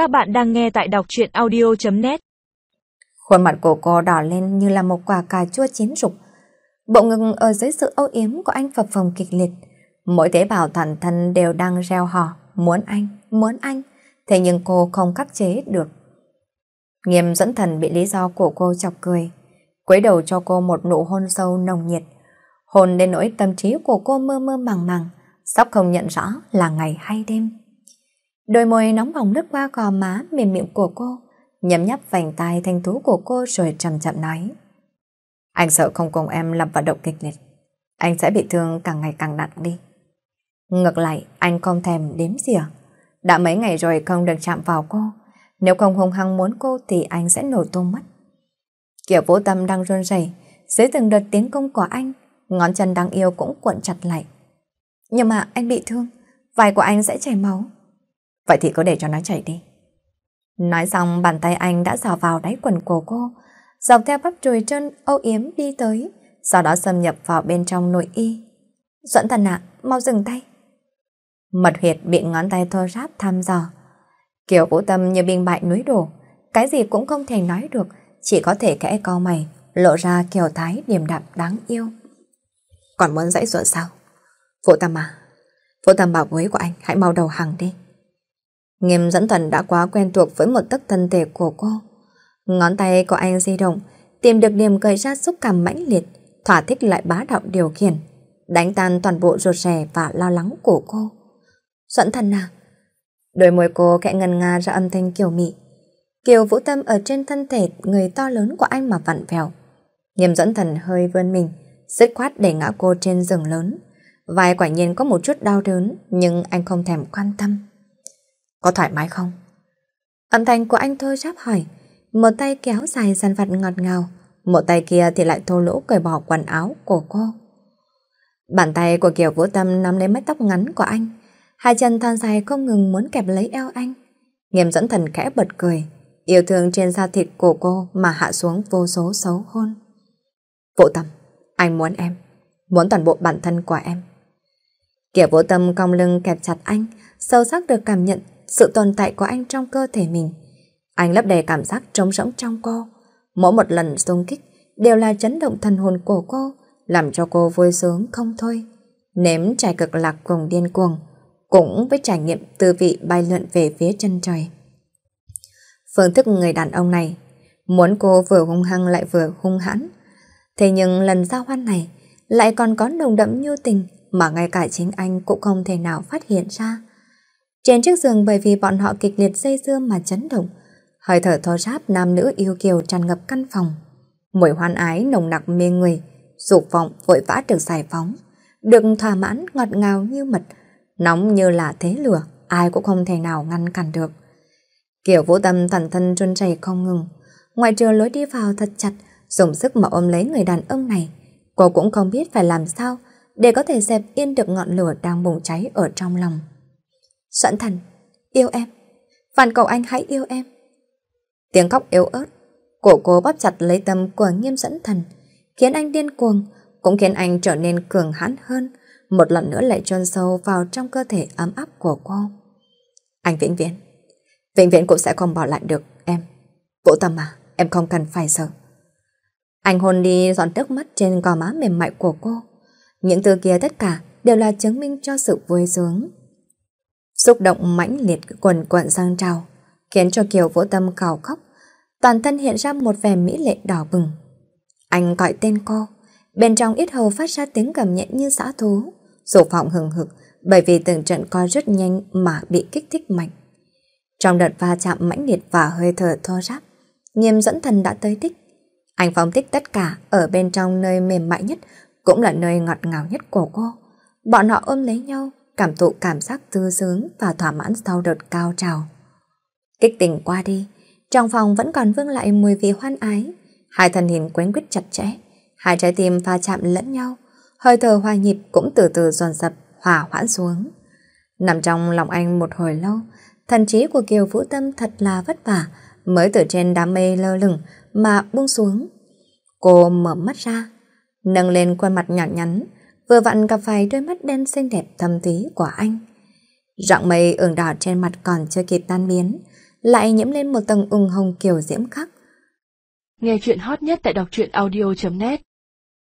Các bạn đang nghe tại đọc truyện audio.net Khuôn mặt của cô đỏ lên như là một quả cà chua chín rục. Bộ ngực ở dưới sự âu yếm của anh phập phồng kịch liệt. Mỗi tế bào toàn thân đều đang reo hò, muốn anh, muốn anh. Thế nhưng cô không khắc chế được. Nghiêm dẫn thần bị lý do của cô chọc cười. Quấy đầu cho cô một nụ hôn sâu nồng nhiệt. Hôn đến nỗi tâm trí của cô mơ mơ màng màng, sắp không nhận rõ là ngày hay đêm. Đôi môi nóng bỏng lướt qua gò má mềm miệng của cô, nhấm nhấp vành tai thanh tú của cô rồi chậm chậm nói. Anh sợ không cùng em làm vận động kịch liệt. Anh sẽ bị thương càng ngày càng nặng đi. Ngược lại, anh không thèm đếm xỉa. Đã mấy ngày rồi không được chạm vào cô. Nếu không hung hăng muốn cô thì anh sẽ nổ tung mất. Kiểu vũ tâm đang run rẩy dưới từng đợt tiến công của anh, ngón chân đáng yêu cũng cuộn chặt lại. Nhưng mà anh bị thương, vai của anh sẽ chảy máu. Vậy thì cứ để cho nó chảy đi. Nói xong bàn tay anh đã dò vào đáy quần của cô, dọc theo bắp đùi chân âu yếm đi tới, sau đó xâm nhập vào bên trong nội y. Duẫn thần ạ, mau dừng tay. Mật huyệt bị ngón tay thô ráp thăm dò. Kiểu vũ tâm như biên bại núi đổ, cái gì cũng không thể nói được, chỉ có thể kẽ co mày, lộ ra kiểu thái điềm đạm đáng yêu. Còn muốn dãy ruộng sao? Vũ tâm à, Vũ tâm bảo bối của anh hãy mau đầu hàng đi. Nghiêm dẫn thần đã quá quen thuộc với một tấc thân thể của cô. Ngón tay của anh di động, tìm được điểm cười ra xúc cảm mãnh liệt, thỏa thích lại bá đạo điều khiển, đánh tan toàn bộ ruột rè và lo lắng của cô. Dẫn thần à? Đôi môi cô kẽ ngân nga ra âm thanh kiều mị. Kiều vũ tâm ở trên thân thể người to lớn của anh mà vặn vẹo. Nghiêm dẫn thần hơi vươn mình, dứt khoát để ngã cô trên giường lớn. Vai quả nhiên có một chút đau đớn, nhưng anh không thèm quan tâm. Có thoải mái không? Âm thanh của anh thôi ráp hỏi, một tay kéo dài dàn vặt ngọt ngào, một tay kia thì lại thô lỗ cởi bỏ quần áo của cô. Bàn tay của Kiều Vũ Tâm nắm lấy mái tóc ngắn của anh, hai chân thon dài không ngừng muốn kẹp lấy eo anh. Nghiêm dẫn thần khẽ bật cười, yêu thương trên da thịt của cô mà hạ xuống vô số xấu hôn. Vũ Tâm, anh muốn em, muốn toàn bộ bản thân của em. Kiều Vũ Tâm cong lưng kẹp chặt anh, sâu sắc được cảm nhận sự tồn tại của anh trong cơ thể mình. Anh lấp đầy cảm giác trống rỗng trong cô. Mỗi một lần xung kích đều là chấn động thần hồn của cô, làm cho cô vui sướng không thôi. Nếm trải cực lạc cùng điên cuồng, cũng với trải nghiệm tư vị bay lượn về phía chân trời. Phương thức người đàn ông này muốn cô vừa hung hăng lại vừa hung hãn. Thế nhưng lần giao hoan này lại còn có nồng đậm như tình mà ngay cả chính anh cũng không thể nào phát hiện ra. Trên chiếc giường bởi vì bọn họ kịch liệt dây dưa mà chấn động, hơi thở thô ráp nam nữ yêu kiều tràn ngập căn phòng. Mùi hoan ái nồng nặc mê người, dục vọng vội vã được giải phóng, được thỏa mãn ngọt ngào như mật, nóng như là thế lửa, ai cũng không thể nào ngăn cản được. Kiểu vũ tâm thần thân run rẩy không ngừng, ngoài trừ lối đi vào thật chặt, dùng sức mà ôm lấy người đàn ông này. Cô cũng không biết phải làm sao để có thể dẹp yên được ngọn lửa đang bùng cháy ở trong lòng. Sẵn thần, yêu em. Phản cầu anh hãy yêu em. Tiếng khóc yếu ớt, cổ cô bóp chặt lấy tâm của nghiêm dẫn thần, khiến anh điên cuồng, cũng khiến anh trở nên cường hãn hơn, một lần nữa lại chôn sâu vào trong cơ thể ấm áp của cô. Anh vĩnh viễn, vĩnh viễn cũng sẽ không bỏ lại được em. Vũ tâm à, em không cần phải sợ. Anh hôn đi dọn nước mắt trên gò má mềm mại của cô. Những từ kia tất cả đều là chứng minh cho sự vui sướng. Xúc động mãnh liệt quần quận sang trào, khiến cho Kiều Vũ Tâm cào khóc, toàn thân hiện ra một vẻ mỹ lệ đỏ bừng. Anh gọi tên cô, bên trong ít hầu phát ra tiếng cầm nhẹ như xã thú, dục vọng hừng hực bởi vì từng trận co rất nhanh mà bị kích thích mạnh. Trong đợt va chạm mãnh liệt và hơi thở thô ráp, nghiêm dẫn thần đã tới đích. Anh phóng thích tất cả ở bên trong nơi mềm mại nhất, cũng là nơi ngọt ngào nhất của cô. Bọn họ ôm lấy nhau, cảm thụ cảm giác thư sướng và thỏa mãn sau đợt cao trào. Kích tình qua đi, trong phòng vẫn còn vương lại mùi vị hoan ái, hai thân hình quấn quýt chặt chẽ, hai trái tim va chạm lẫn nhau, hơi thở hòa nhịp cũng từ từ dồn dập, hòa hoãn xuống. Nằm trong lòng anh một hồi lâu, thần trí của Kiều Vũ Tâm thật là vất vả, mới từ trên đám mây lơ lửng mà buông xuống. Cô mở mắt ra, nâng lên khuôn mặt nhỏ nhắn, vừa vặn gặp phải đôi mắt đen xinh đẹp thâm thúy của anh. Rạng mây ửng đỏ trên mặt còn chưa kịp tan biến, lại nhiễm lên một tầng ửng hồng kiều diễm khắc. Nghe chuyện hot nhất tại đọc truyện audio.net